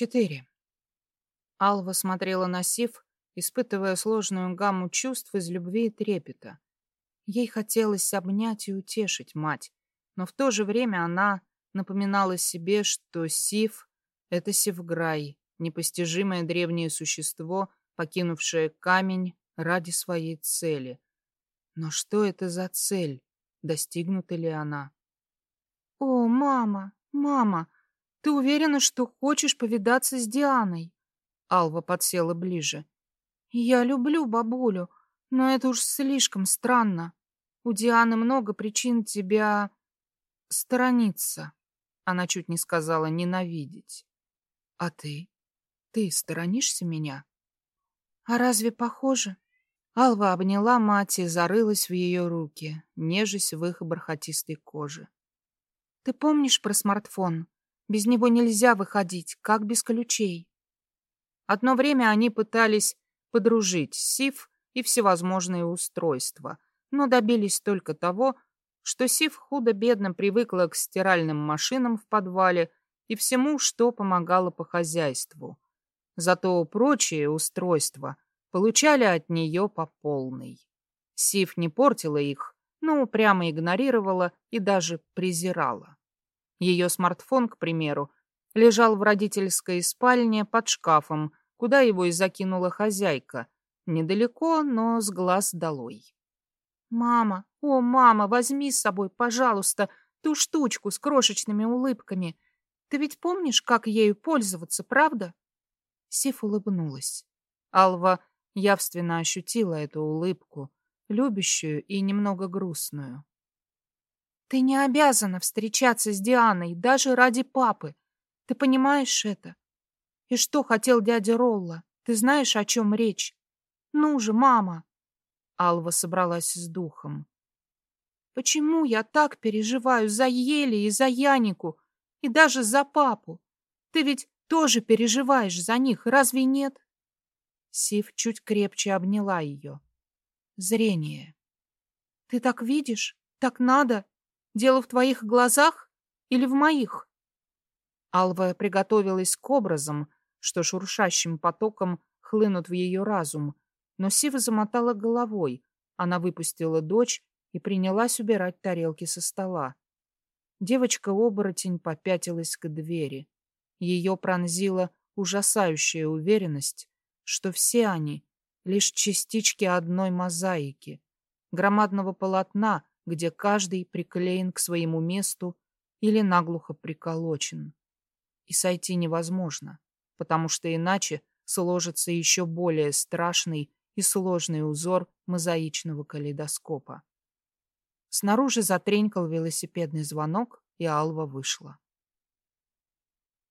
Четыре. Алва смотрела на Сив, испытывая сложную гамму чувств из любви и трепета. Ей хотелось обнять и утешить мать, но в то же время она напоминала себе, что Сив — это Севграй, непостижимое древнее существо, покинувшее камень ради своей цели. Но что это за цель? Достигнута ли она? «О, мама, мама!» Ты уверена, что хочешь повидаться с Дианой? Алва подсела ближе. Я люблю бабулю, но это уж слишком странно. У Дианы много причин тебя сторониться. Она чуть не сказала ненавидеть. А ты? Ты сторонишься меня? А разве похоже? Алва обняла мать и зарылась в ее руки, нежесть в их бархатистой коже. Ты помнишь про смартфон? Без него нельзя выходить, как без ключей. Одно время они пытались подружить Сив и всевозможные устройства, но добились только того, что Сив худо-бедно привыкла к стиральным машинам в подвале и всему, что помогало по хозяйству. Зато прочие устройства получали от нее по полной. Сив не портила их, но упрямо игнорировала и даже презирала. Ее смартфон, к примеру, лежал в родительской спальне под шкафом, куда его и закинула хозяйка. Недалеко, но с глаз долой. «Мама, о, мама, возьми с собой, пожалуйста, ту штучку с крошечными улыбками. Ты ведь помнишь, как ею пользоваться, правда?» Сиф улыбнулась. Алва явственно ощутила эту улыбку, любящую и немного грустную. Ты не обязана встречаться с Дианой, даже ради папы. Ты понимаешь это? И что хотел дядя Ролла? Ты знаешь, о чем речь? Ну же, мама!» Алва собралась с духом. «Почему я так переживаю за Ели и за Янику, и даже за папу? Ты ведь тоже переживаешь за них, разве нет?» Сив чуть крепче обняла ее. «Зрение. Ты так видишь? Так надо?» Дело в твоих глазах или в моих? Алва приготовилась к образам, что шуршащим потоком хлынут в ее разум, но Сива замотала головой. Она выпустила дочь и принялась убирать тарелки со стола. Девочка-оборотень попятилась к двери. Ее пронзила ужасающая уверенность, что все они — лишь частички одной мозаики, громадного полотна, где каждый приклеен к своему месту или наглухо приколочен. И сойти невозможно, потому что иначе сложится еще более страшный и сложный узор мозаичного калейдоскопа. Снаружи затренькал велосипедный звонок, и Алва вышла.